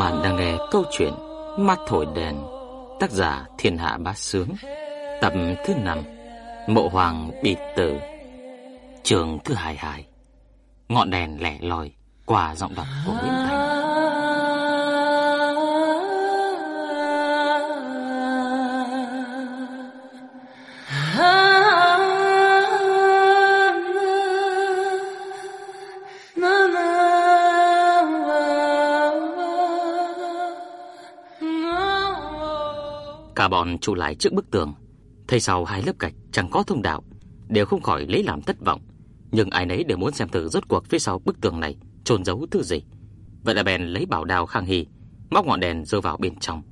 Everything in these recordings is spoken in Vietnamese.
Bạn đang nghe câu chuyện Mắt thổi đèn, Tác giả Thiên Hạ Bá Sướng, Tập thứ 5 Mộ Hoàng bị tử, Trường thứ 22 Ngọn đèn lẻ loi Qua giọng đọc của Nguyễn Thành bọn trụ lại trước bức tường, thấy sau hai lớp gạch chẳng có thông đạo, đều không khỏi lấy làm thất vọng, nhưng ai nấy đều muốn xem thử rốt cuộc phía sau bức tường này trôn giấu thứ gì. Vậy là bèn lấy bảo đào khang hy, móc ngọn đèn rơi vào bên trong.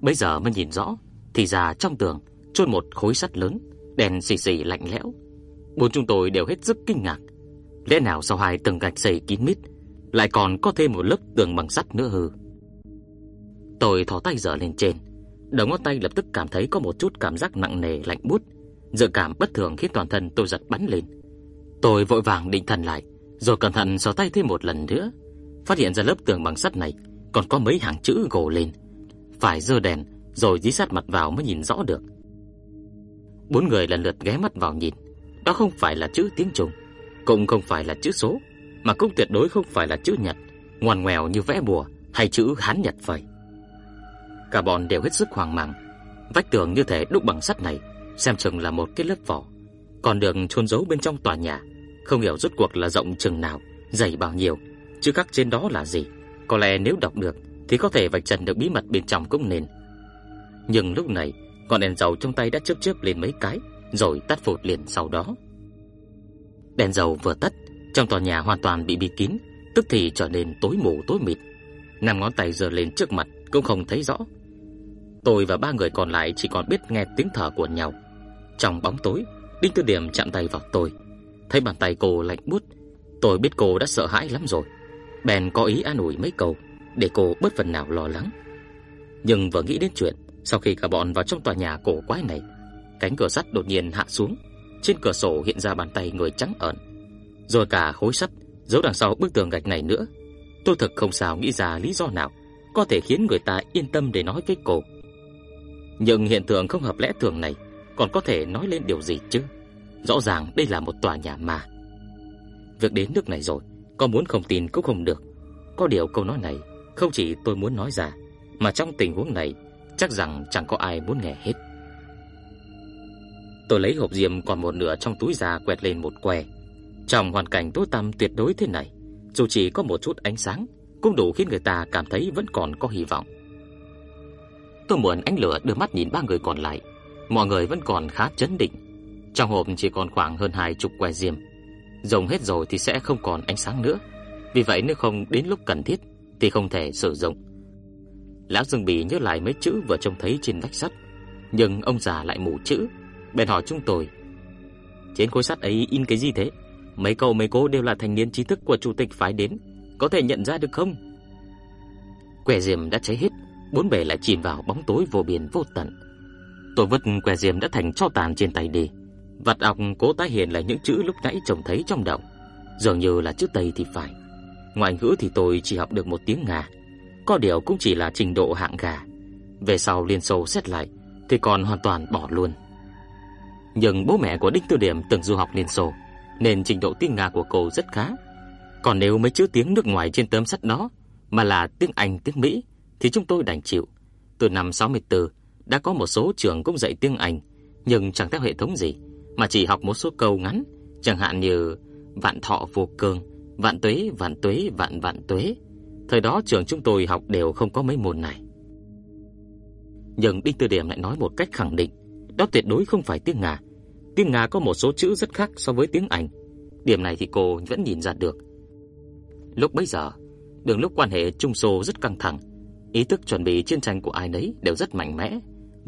Bây giờ mới nhìn rõ, thì ra trong tường chôn một khối sắt lớn, đèn xì xì lạnh lẽo. Bốn chúng tôi đều hết sức kinh ngạc. Lẽ nào sau hai tầng gạch xây kín mít, lại còn có thêm một lớp tường bằng sắt nữa hư? Tôi thò tay dở lên trên, đầu ngón tay lập tức cảm thấy có một chút cảm giác nặng nề lạnh buốt, dự cảm bất thường khiến toàn thân tôi giật bắn lên. Tôi vội vàng định thần lại, rồi cẩn thận sờ tay thêm một lần nữa, phát hiện ra lớp tường bằng sắt này còn có mấy hàng chữ gồ lên. Phải giơ đèn rồi dí sát mặt vào mới nhìn rõ được. Bốn người lần lượt ghé mắt vào nhìn, đó không phải là chữ tiếng Trung, cũng không phải là chữ số, mà cũng tuyệt đối không phải là chữ Nhật, ngoằn ngoèo như vẽ bùa hay chữ Hán Nhật vậy. Cả bọn đều hết sức hoang mang. Vách tường như thể đúc bằng sắt này, xem chừng là một cái lớp vỏ, còn được chôn giấu bên trong tòa nhà, không hiểu rốt cuộc là rộng chừng nào, dày bao nhiêu, chữ khắc trên đó là gì. Có lẽ nếu đọc được thì có thể vạch trần được bí mật bên trong cũng nên. Nhưng lúc này, ngọn đèn dầu trong tay đã chớp chớp lên mấy cái, rồi tắt phụt liền sau đó. Đèn dầu vừa tắt, trong tòa nhà hoàn toàn bị bịt kín, tức thì trở nên tối mù tối mịt. Năm ngón tay giơ lên trước mặt cũng không thấy rõ, Tôi và ba người còn lại chỉ còn biết nghe tiếng thở của nhau. Trong bóng tối, Đinh Tư Điểm chạm tay vào tôi. Thấy bàn tay cô lạnh buốt, tôi biết cô đã sợ hãi lắm rồi. Bèn có ý an ủi mấy câu để cô bớt phần nào lo lắng. Nhưng vừa nghĩ đến chuyện sau khi cả bọn vào trong tòa nhà cổ quái này, cánh cửa sắt đột nhiên hạ xuống, trên cửa sổ hiện ra bàn tay người trắng ẩn, rồi cả khối sắt giấu đằng sau bức tường gạch này nữa. Tôi thực không sao nghĩ ra lý do nào có thể khiến người ta yên tâm để nói với cô. Nhưng hiện tượng không hợp lẽ thường này còn có thể nói lên điều gì chứ? Rõ ràng đây là một tòa nhà ma. Việc đến nước này rồi, có muốn không tin cũng không được. Có điều câu nói này không chỉ tôi muốn nói ra, mà trong tình huống này chắc rằng chẳng có ai muốn nghe hết. Tôi lấy hộp diêm còn một nửa trong túi ra quẹt lên một que. Trong hoàn cảnh tối tăm tuyệt đối thế này, dù chỉ có một chút ánh sáng cũng đủ khiến người ta cảm thấy vẫn còn có hy vọng. Tôi muốn ánh lửa đưa mắt nhìn ba người còn lại. Mọi người vẫn còn khá chấn định. Trong hộp chỉ còn khoảng hơn hai chục que diêm. Dùng hết rồi thì sẽ không còn ánh sáng nữa. Vì vậy nếu không đến lúc cần thiết thì không thể sử dụng. Lão Dương Bỉ nhớ lại mấy chữ vừa trông thấy trên vách sắt, nhưng ông già lại mù chữ, bèn hỏi chúng tôi: "Trên khối sắt ấy in cái gì thế? Mấy cậu mấy cô đều là thành niên trí thức của chủ tịch phái đến, có thể nhận ra được không?" Que diêm đã cháy hết, bốn bề lại chìm vào bóng tối vô biên vô tận. Tôi vứt que diêm đã thành cho tàn trên tay đi. Vặt ọc cố tái hiện lại những chữ lúc nãy trông thấy trong đầu, dường như là chữ Tây thì phải. Ngoại ngữ thì tôi chỉ học được một tiếng Nga, có điều cũng chỉ là trình độ hạng gà. Về sau Liên Xô xét lại thì còn hoàn toàn bỏ luôn. Nhưng bố mẹ của Đinh Tư Điểm từng du học Liên Xô, nên trình độ tiếng Nga của cô rất khá. Còn nếu mấy chữ tiếng nước ngoài trên tấm sắt đó mà là tiếng Anh, tiếng Mỹ thì chúng tôi đành chịu. Từ năm 64 đã có một số trường cũng dạy tiếng Anh, nhưng chẳng theo hệ thống gì, mà chỉ học một số câu ngắn, chẳng hạn như vạn thọ vô cương, vạn tuế, vạn tuế, vạn vạn tuế. Thời đó trường chúng tôi học đều không có mấy môn này. Nhưng Đinh Tư Điểm lại nói một cách khẳng định, đó tuyệt đối không phải tiếng Nga. Tiếng Nga có một số chữ rất khác so với tiếng Anh. Điểm này thì cô vẫn nhìn ra được. Lúc bấy giờ, đường lúc quan hệ Trung Xô rất căng thẳng, Ý thức chuẩn bị chiến tranh của ai nấy đều rất mạnh mẽ,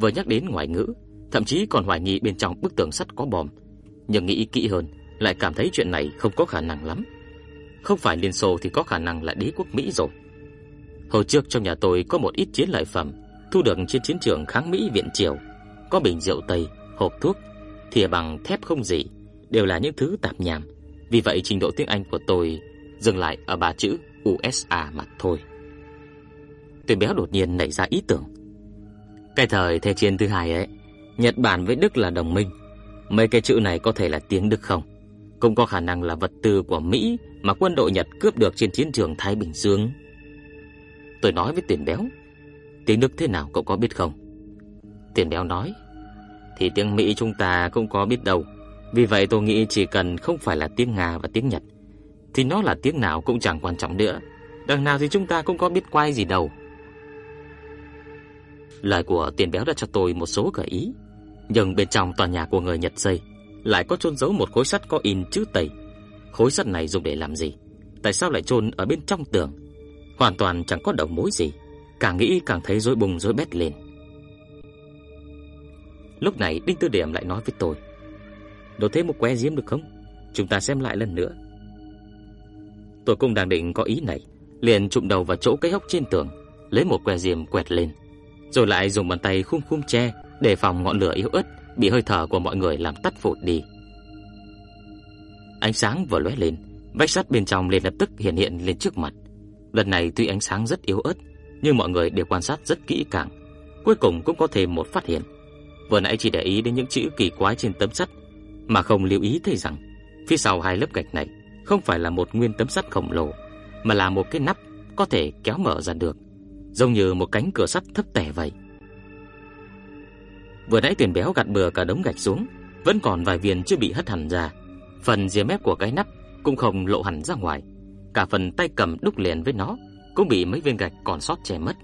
vừa nhắc đến ngoại ngữ, thậm chí còn hoài nghi bên trong bức tường sắt có bom, nhưng nghĩ kỹ hơn, lại cảm thấy chuyện này không có khả năng lắm. Không phải Liên Xô thì có khả năng là đế quốc Mỹ rồi. Hồi trước trong nhà tôi có một ít chiến lợi phẩm thu được trên chiến trường kháng Mỹ viện triều, có bình rượu Tây, hộp thuốc, thìa bằng thép không gì, đều là những thứ tạp nham. Vì vậy trình độ tiếng Anh của tôi dừng lại ở ba chữ USA mà thôi. Tuyển béo đột nhiên nảy ra ý tưởng. Cái thời Thế chiến thứ hai ấy, Nhật Bản với Đức là đồng minh. Mấy cái chữ này có thể là tiếng Đức không? Cũng có khả năng là vật tư của Mỹ mà quân đội Nhật cướp được trên chiến trường Thái Bình Dương. Tôi nói với Tiền Béo, tiếng Đức thế nào cậu có biết không? Tiền Béo nói, thì tiếng Mỹ chúng ta cũng có biết đâu. Vì vậy tôi nghĩ chỉ cần không phải là tiếng Nga và tiếng Nhật, thì nó là tiếng nào cũng chẳng quan trọng nữa. Đằng nào thì chúng ta cũng có biết quay gì đâu. Lời của Tiền Béo đã cho tôi một số gợi ý, nhưng bên trong tòa nhà của người Nhật xây lại có chôn giấu một khối sắt có in chữ Tây. Khối sắt này dùng để làm gì? Tại sao lại chôn ở bên trong tường? Hoàn toàn chẳng có đầu mối gì. Càng nghĩ càng thấy rối bùng rối bét lên. Lúc này Đinh Tư Điểm lại nói với tôi: "Đồ thêm một que diêm được không? Chúng ta xem lại lần nữa." Tôi cũng đang định có ý này, liền chụm đầu vào chỗ cái hốc trên tường, lấy một que diêm quẹt lên, rồi lại dùng bàn tay khum khum che để phòng ngọn lửa yếu ớt bị hơi thở của mọi người làm tắt phụt đi. Ánh sáng vừa lóe lên, vách sắt bên trong liền lập tức hiện hiện lên trước mặt. Lần này tuy ánh sáng rất yếu ớt, nhưng mọi người đều quan sát rất kỹ càng, cuối cùng cũng có thêm một phát hiện. Vừa nãy chỉ để ý đến những chữ kỳ quái trên tấm sắt, mà không lưu ý thấy rằng phía sau hai lớp gạch này không phải là một nguyên tấm sắt khổng lồ, mà là một cái nắp có thể kéo mở ra được, giống như một cánh cửa sắt thấp tẻ vậy. Vừa nãy tuyển béo gạt bừa cả đống gạch xuống, vẫn còn vài viên chưa bị hất hẳn ra. Phần rìa mép của cái nắp cũng không lộ hẳn ra ngoài, cả phần tay cầm đúc liền với nó cũng bị mấy viên gạch còn sót che mất.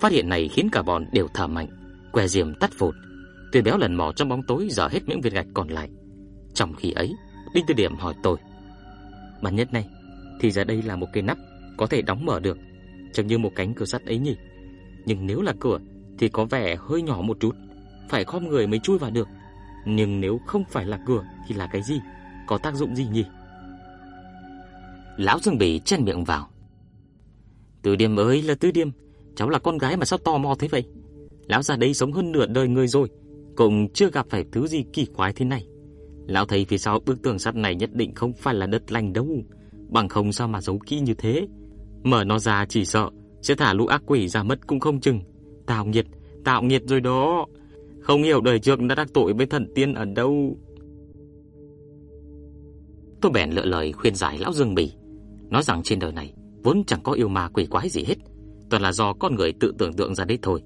Phát hiện này khiến cả bọn đều thở mạnh, que diềm tắt vụt. Tuyển béo lần mò trong bóng tối dở hết những viên gạch còn lại. Trong khi ấy, Đinh Tư Điểm hỏi tôi: "Bản nhất này, thì ra đây là một cái nắp có thể đóng mở được, chẳng như một cánh cửa sắt ấy nhỉ? Nhưng nếu là cửa thì có vẻ hơi nhỏ một chút, phải khom người mới chui vào được. Nhưng nếu không phải là cửa thì là cái gì? Có tác dụng gì nhỉ? Lão Dương Bỉ chen miệng vào. Từ Điềm ơi là Từ Điềm, cháu là con gái mà sao tò mò thế vậy? Lão già đây sống hơn nửa đời người rồi, cũng chưa gặp phải thứ gì kỳ quái thế này. Lão thấy phía sau bức tường sắt này nhất định không phải là đất lành đâu, bằng không sao mà giấu kỹ như thế. Mở nó ra chỉ sợ sẽ thả lũ ác quỷ ra mất cũng không chừng. Tạo nghiệt, tạo nghiệt rồi đó. Không hiểu đời trước đã đắc tội với thần tiên ở đâu. Tôi bèn lựa lời khuyên giải lão Dương Bỉ, nói rằng trên đời này vốn chẳng có yêu ma quỷ quái gì hết, toàn là do con người tự tưởng tượng ra đấy thôi.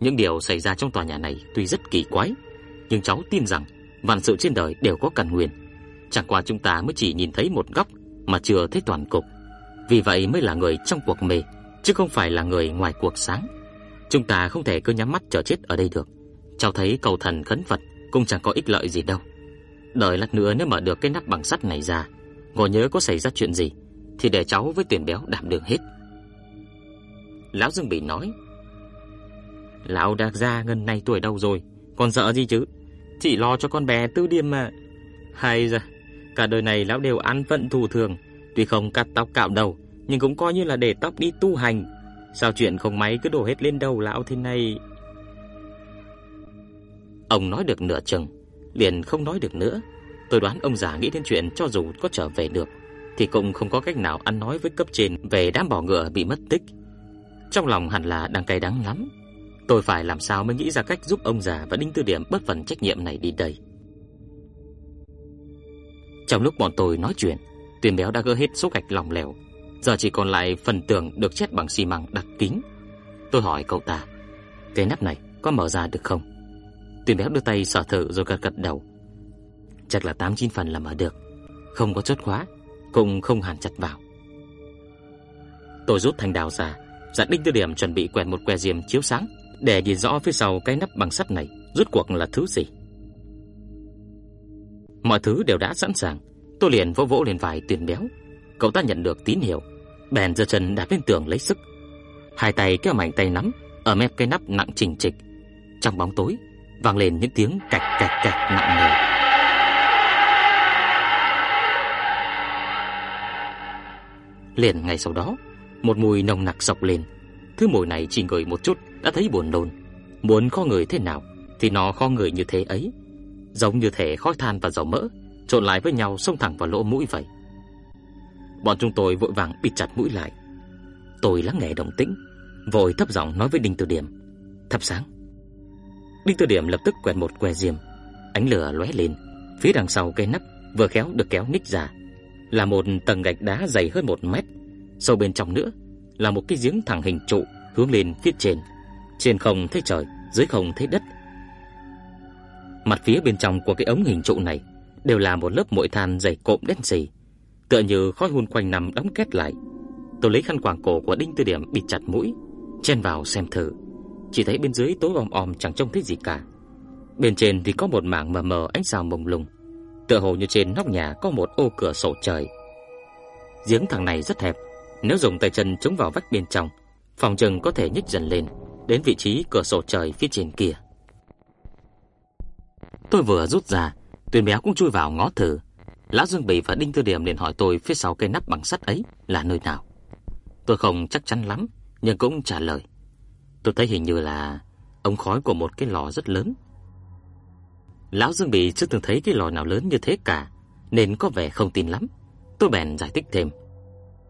Những điều xảy ra trong tòa nhà này tuy rất kỳ quái, nhưng cháu tin rằng vạn sự trên đời đều có căn nguyên. Chẳng qua chúng ta mới chỉ nhìn thấy một góc mà chưa thấy toàn cục. Vì vậy mới là người trong cuộc mê, chứ không phải là người ngoài cuộc sáng. Chúng ta không thể cứ nhắm mắt chờ chết ở đây được. Cháu thấy cầu thần khấn Phật cũng chẳng có ích lợi gì đâu. Đợi lát nữa nếu mở được cái nắp bằng sắt này ra, ngồi nhớ có xảy ra chuyện gì thì để cháu với tiền béo đảm đường hết. Lão Dương Bỉ nói: "Lão Đạc gia ngân này tuổi đâu rồi, còn sợ gì chứ? Chỉ lo cho con bé Tư Điềm mà. Hay ra, cả đời này lão đều ăn vận thù thường, tuy không cắt tóc cạo đầu, nhưng cũng coi như là để tóc đi tu hành." Sao chuyện không may cứ đổ hết lên đầu lão thế này? Ông nói được nửa chừng, liền không nói được nữa. Tôi đoán ông già nghĩ đến chuyện cho dù có trở về được thì cũng không có cách nào ăn nói với cấp trên về đám bò ngựa bị mất tích. Trong lòng hẳn là đang cay đắng lắm. Tôi phải làm sao mới nghĩ ra cách giúp ông già và Đinh Tư Điểm bớt phần trách nhiệm này đi đây. Trong lúc bọn tôi nói chuyện, Tuyển Béo đã gỡ hết số gạch lỏng lẻo Giờ chỉ còn lại phần tường được chết bằng xi măng đặc kín. Tôi hỏi cậu ta, cái nắp này có mở ra được không? Tuyển béo đưa tay sờ thử rồi gật gật đầu. Chắc là 89 phần là mở được, không có chốt khóa, cũng không hàn chặt vào. Tôi rút thanh đào ra, dặn Đinh Tư Điểm chuẩn bị quẹt một que diêm chiếu sáng để nhìn rõ phía sau cái nắp bằng sắt này rốt cuộc là thứ gì. Mọi thứ đều đã sẵn sàng, tôi liền vỗ vỗ lên vai Tuyền béo, Cậu ta nhận được tín hiệu, bèn giơ chân đạp lên tường lấy sức. Hai tay kéo mạnh tay nắm ở mép cái nắp nặng chỉnh trịch. Trong bóng tối vang lên những tiếng cạch cạch cạch nặng nề. Liền ngay sau đó, một mùi nồng nặc sộc lên. Thứ mùi này chỉ ngửi một chút đã thấy buồn nôn. Muốn kho người thế nào thì nó kho người như thế ấy, giống như thể khói than và dầu mỡ trộn lại với nhau xông thẳng vào lỗ mũi vậy. Bọn chúng tôi vội vàng bịt chặt mũi lại. Tôi lắng nghe động tĩnh, vội thấp giọng nói với Đinh từ Điểm, "Thắp sáng." Đinh từ Điểm lập tức quẹt một que diêm, ánh lửa lóe lên, phía đằng sau cây nắp vừa khéo được kéo ních ra, là một tầng gạch đá dày hơn một mét, sâu bên trong nữa là một cái giếng thẳng hình trụ hướng lên phía trên. Trên không thấy trời, dưới không thấy đất. Mặt phía bên trong của cái ống hình trụ này đều là một lớp muội than dày cộm đen sì, tựa như khói hun quanh nằm đóng kết lại. Tôi lấy khăn quàng cổ của Đinh Tư Điểm bịt chặt mũi, chen vào xem thử. Chỉ thấy bên dưới tối om om chẳng trông thấy gì cả. Bên trên thì có một mảng mờ mờ ánh sao mông lung, tựa hồ như trên nóc nhà có một ô cửa sổ trời. Giếng thằng này rất hẹp, nếu dùng tay chân chống vào vách bên trong, phòng chừng có thể nhích dần lên đến vị trí cửa sổ trời phía trên kia. Tôi vừa rút ra, Tuyền béo cũng chui vào ngó thử. Lão Dương Bỉ và Đinh Tư Điểm liền hỏi tôi phía sau cây nắp bằng sắt ấy là nơi nào. Tôi không chắc chắn lắm, nhưng cũng trả lời. Tôi thấy hình như là ống khói của một cái lò rất lớn. Lão Dương Bỉ chưa từng thấy cái lò nào lớn như thế cả, nên có vẻ không tin lắm. Tôi bèn giải thích thêm.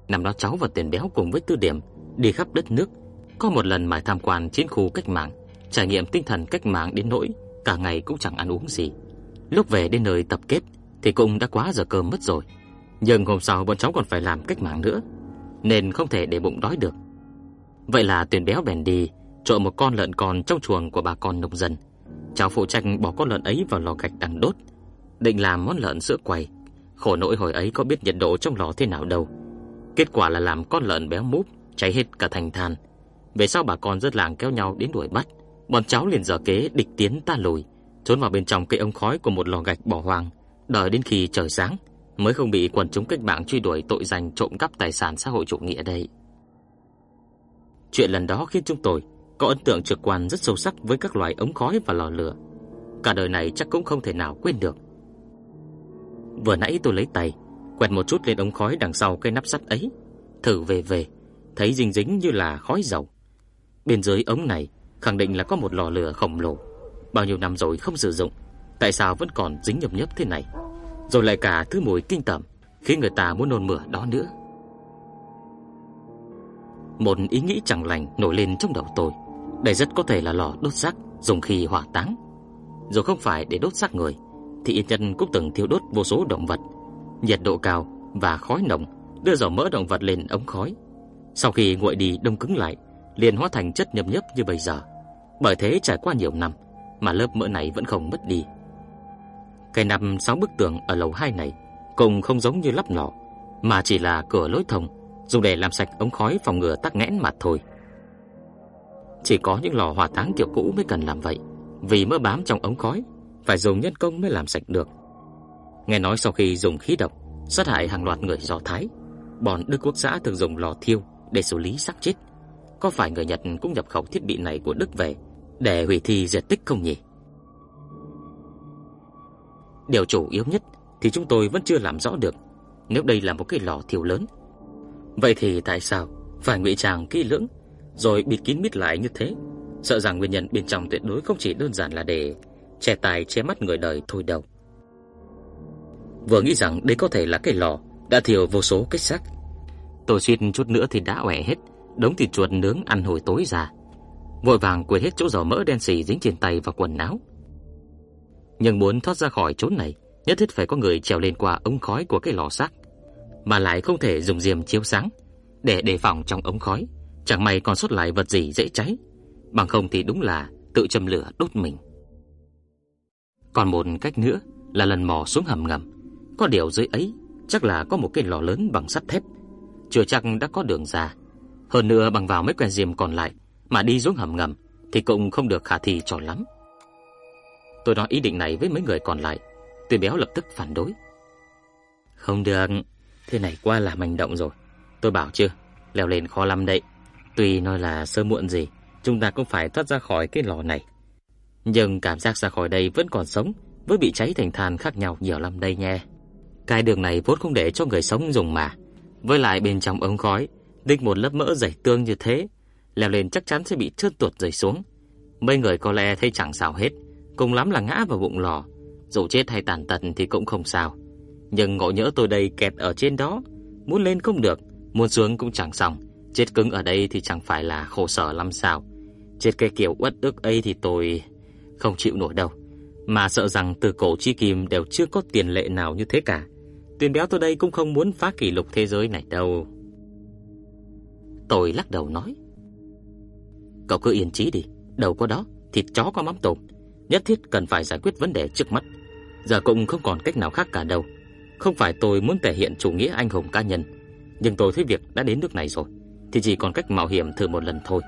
Năm đó cháu và Tiền Béo cùng với Tư Điểm đi khắp đất nước, có một lần mải tham quan chiến khu cách mạng, trải nghiệm tinh thần cách mạng đến nỗi cả ngày cũng chẳng ăn uống gì. Lúc về đến nơi tập kết thì cũng đã quá giờ cơm mất rồi. Nhưng hôm sau bọn cháu còn phải làm cách mạng nữa, nên không thể để bụng đói được. Vậy là tuyển Béo bèn đi trộm một con lợn con trong chuồng của bà con nông dân. Cháu phụ trách bỏ con lợn ấy vào lò gạch đang đốt, định làm món lợn sữa quay. Khổ nỗi hồi ấy có biết nhiệt độ trong lò thế nào đâu. Kết quả là làm con lợn béo múp cháy hết cả thành than. Về sau bà con rất làng kéo nhau đến đuổi bắt, bọn cháu liền dở kế địch tiến ta lùi, trốn vào bên trong cây ống khói của một lò gạch bỏ hoang, đợi đến khi trời sáng mới không bị quần chúng cách mạng truy đuổi tội danh trộm cắp tài sản xã hội chủ nghĩa đây. Chuyện lần đó khiến chúng tôi có ấn tượng trực quan rất sâu sắc với các loại ống khói và lò lửa. Cả đời này chắc cũng không thể nào quên được. Vừa nãy tôi lấy tay quẹt một chút lên ống khói đằng sau cây nắp sắt ấy, thử về về, thấy dính dính như là khói dầu. Bên dưới ống này khẳng định là có một lò lửa khổng lồ, bao nhiêu năm rồi không sử dụng, tại sao vẫn còn dính nhầm nhấp thế này? Rồi lại cả thứ mùi kinh tởm, khiến người ta muốn nôn mửa đó nữa. Một ý nghĩ chẳng lành nổi lên trong đầu tôi, đây rất có thể là lò đốt xác dùng khi hỏa táng. Dù không phải để đốt xác người, thì yên nhân cũng từng thiêu đốt vô số động vật, nhiệt độ cao và khói nồng đưa dầu mỡ động vật lên ống khói. Sau khi nguội đi đông cứng lại, liền hóa thành chất nhầm nhấp như bây giờ. Bởi thế trải qua nhiều năm mà lớp mỡ này vẫn không mất đi. Cái nằm sáu bức tường ở lầu 2 này cũng không giống như lắp lò, mà chỉ là cửa lối thông dùng để làm sạch ống khói phòng ngừa tắc nghẽn mà thôi. Chỉ có những lò hỏa táng kiểu cũ mới cần làm vậy, vì mỡ bám trong ống khói phải dùng nhân công mới làm sạch được. Nghe nói sau khi dùng khí độc sát hại hàng loạt người Do Thái, bọn Đức Quốc xã thường dùng lò thiêu để xử lý xác chết. Có phải người Nhật cũng nhập khẩu thiết bị này của Đức về để hủy thi diệt tích không nhỉ? Điều chủ yếu nhất thì chúng tôi vẫn chưa làm rõ được. Nếu đây là một cái lò thiêu lớn, vậy thì tại sao phải ngụy trang kỹ lưỡng rồi bịt kín mít lại như thế? Sợ rằng nguyên nhân bên trong tuyệt đối không chỉ đơn giản là để che tài che mắt người đời thôi đâu. Vừa nghĩ rằng đây có thể là cái lò đã thiêu vô số cái xác. Tôi suýt chút nữa thì đã ẻ hết đống thịt chuột nướng ăn hồi tối ra. Vội vàng quên hết chỗ dầu mỡ đen xì dính trên tay và quần áo. Nhưng muốn thoát ra khỏi chốn này, nhất thiết phải có người trèo lên qua ống khói của cái lò xác, mà lại không thể dùng diêm chiếu sáng để đề phòng trong ống khói, chẳng may còn sót lại vật gì dễ cháy, bằng không thì đúng là tự châm lửa đốt mình. Còn một cách nữa là lần mò xuống hầm ngầm, có điều dưới ấy chắc là có một cái lò lớn bằng sắt thép, chưa chắc đã có đường ra. Hơn nữa bằng vào mấy quen diêm còn lại mà đi xuống hầm ngầm thì cũng không được khả thi cho lắm. Tôi nói ý định này với mấy người còn lại, tuy béo lập tức phản đối. Không được, thế này qua là hành động rồi. Tôi bảo chưa, leo lên khó lắm đấy. Tuy nói là sơ muộn gì, chúng ta cũng phải thoát ra khỏi cái lò này. Nhưng cảm giác ra khỏi đây vẫn còn sống, với bị cháy thành than khác nhau nhiều lắm đây nha. Cái đường này vốn không để cho người sống dùng mà. Với lại bên trong ống khói, đích một lớp mỡ dày tương như thế, leo lên chắc chắn sẽ bị trơn tuột rơi xuống. Mấy người có lẽ thấy chẳng sao hết, cùng lắm là ngã vào bụng lò, dù chết hay tàn tật thì cũng không sao. Nhưng ngộ nhỡ tôi đây kẹt ở trên đó, muốn lên không được, muốn xuống cũng chẳng xong, Chết cứng ở đây thì chẳng phải là khổ sở lắm sao. Chết cái kiểu uất ức ấy thì tôi không chịu nổi đâu. Mà sợ rằng từ cổ chi kim đều chưa có tiền lệ nào như thế cả. Tiền béo tôi đây cũng không muốn phá kỷ lục thế giới này đâu. Tôi lắc đầu nói. Cậu cứ yên trí đi. Đầu có đó, thịt chó có mắm tôm. Nhất thiết cần phải giải quyết vấn đề trước mắt. Giờ cũng không còn cách nào khác cả đâu. Không phải tôi muốn thể hiện chủ nghĩa anh hùng cá nhân Nhưng tôi thấy việc đã đến nước này rồi Thì chỉ còn cách mạo hiểm thử một lần thôi.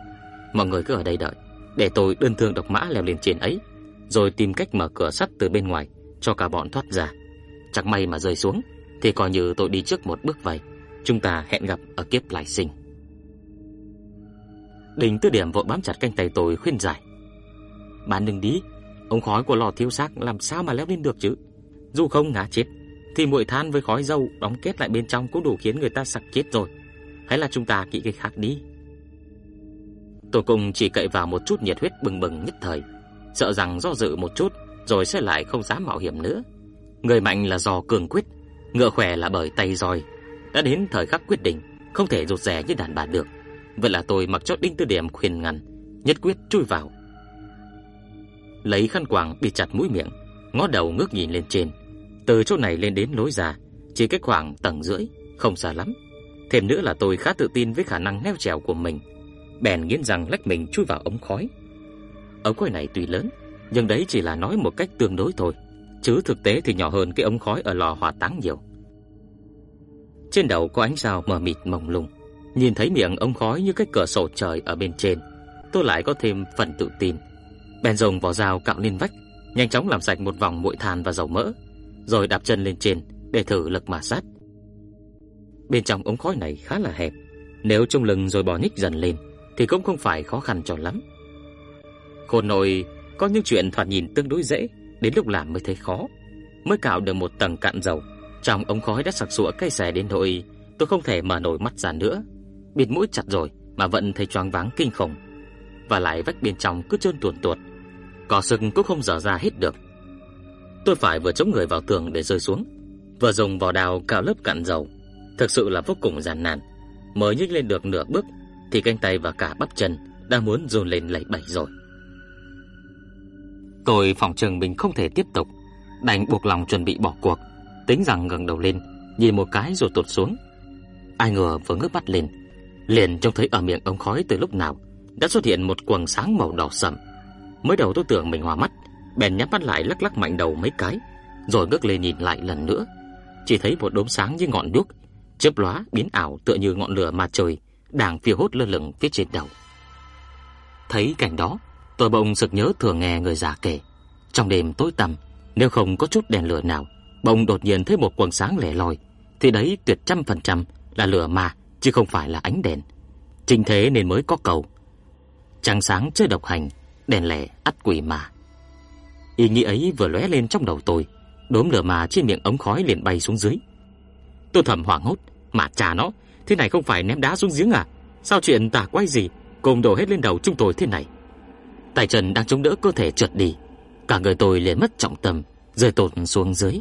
Mọi người cứ ở đây đợi Để tôi đơn thương độc mã leo lên trên ấy Rồi tìm cách mở cửa sắt từ bên ngoài Cho cả bọn thoát ra. Chắc may mà rơi xuống Thì coi như tôi đi trước một bước vậy. Chúng ta hẹn gặp ở kiếp lại sinh. Đình Tư Điểm vội bám chặt canh tay tôi khuyên giải. Bạn đừng đi, ông khói của lò thiêu xác làm sao mà leo lên được chứ? Dù không ngã chết, thì muội than với khói dâu đóng kết lại bên trong cũng đủ khiến người ta sặc chết rồi. Hay là chúng ta kỹ cái khác đi? Tôi cùng chỉ cậy vào một chút nhiệt huyết bừng bừng nhất thời, sợ rằng do dự một chút rồi sẽ lại không dám mạo hiểm nữa. Người mạnh là do cường quyết, ngựa khỏe là bởi tay roi. Đã đến thời khắc quyết định, không thể rụt rè như đàn bà được. Vậy là tôi mặc cho Đinh Tư Điểm khuyên ngăn, nhất quyết chui vào. Lấy khăn quàng bị chặt mũi miệng, ngó đầu ngước nhìn lên trên. Từ chỗ này lên đến lối ra, chỉ cách khoảng tầng rưỡi, không xa lắm. Thêm nữa là tôi khá tự tin với khả năng leo trèo của mình. Bèn nghiến rằng lách mình chui vào ống khói. Ống khói này tuy lớn, nhưng đấy chỉ là nói một cách tương đối thôi, chứ thực tế thì nhỏ hơn cái ống khói ở lò hỏa táng nhiều. Trên đầu có ánh sao mờ mịt mông lung. Nhìn thấy miệng ống khói như cái cửa sổ trời ở bên trên, tôi lại có thêm phần tự tin. Bèn dùng vỏ dao cạo lên vách, nhanh chóng làm sạch một vòng muội than và dầu mỡ, rồi đạp chân lên trên để thử lực mà sát. Bên trong ống khói này khá là hẹp, nếu trông lưng rồi bò nhích dần lên thì cũng không phải khó khăn cho lắm. Khôn nồi có những chuyện thoạt nhìn tương đối dễ, đến lúc làm mới thấy khó. Mới cạo được một tầng cạn dầu, trong ống khói đã sặc sụa cay xè đến nỗi tôi không thể mở nổi mắt ra nữa bịt mũi chặt rồi mà vẫn thấy choáng váng kinh khủng. Và lại vách bên trong cứ trơn tuột tuột, cỏ sừng cũng không dở ra hết được. Tôi phải vừa chống người vào tường để rơi xuống, vừa dùng vỏ đào cạo lớp cặn dầu, thực sự là vô cùng gian nan. Mới nhích lên được nửa bước thì cánh tay và cả bắp chân đã muốn dồn lên lẩy bẩy rồi. Tôi phòng trường mình không thể tiếp tục, đành buộc lòng chuẩn bị bỏ cuộc, tính rằng ngẩng đầu lên, nhìn một cái rồi tụt xuống. Ai ngờ vừa ngước mắt lên, liền trông thấy ở miệng ống khói từ lúc nào đã xuất hiện một quầng sáng màu đỏ sẫm. Mới đầu tôi tưởng mình hoa mắt, bèn nhắm mắt lại lắc lắc mạnh đầu mấy cái, rồi ngước lên nhìn lại lần nữa, chỉ thấy một đốm sáng như ngọn đuốc, chớp lóa biến ảo tựa như ngọn lửa mặt trời đang phiêu hốt lơ lửng phía trên đầu. Thấy cảnh đó, tôi bỗng sực nhớ thường nghe người già kể, trong đêm tối tăm, nếu không có chút đèn lửa nào, bỗng đột nhiên thấy một quầng sáng lẻ loi, thì đấy tuyệt trăm phần trăm là lửa ma chứ không phải là ánh đèn. Chính thế nên mới có cầu. Trăng sáng chơi độc hành, đèn lẻ ắt quỷ mà. Ý nghĩ ấy vừa lóe lên trong đầu tôi, đốm lửa mà trên miệng ống khói liền bay xuống dưới. Tôi thầm hoảng hốt, mà chà nó, thế này không phải ném đá xuống giếng à? Sao chuyện tà quái gì, cùng đổ hết lên đầu chúng tôi thế này? Tay chân đang chống đỡ cơ thể trượt đi, cả người tôi liền mất trọng tâm, rơi tột xuống dưới.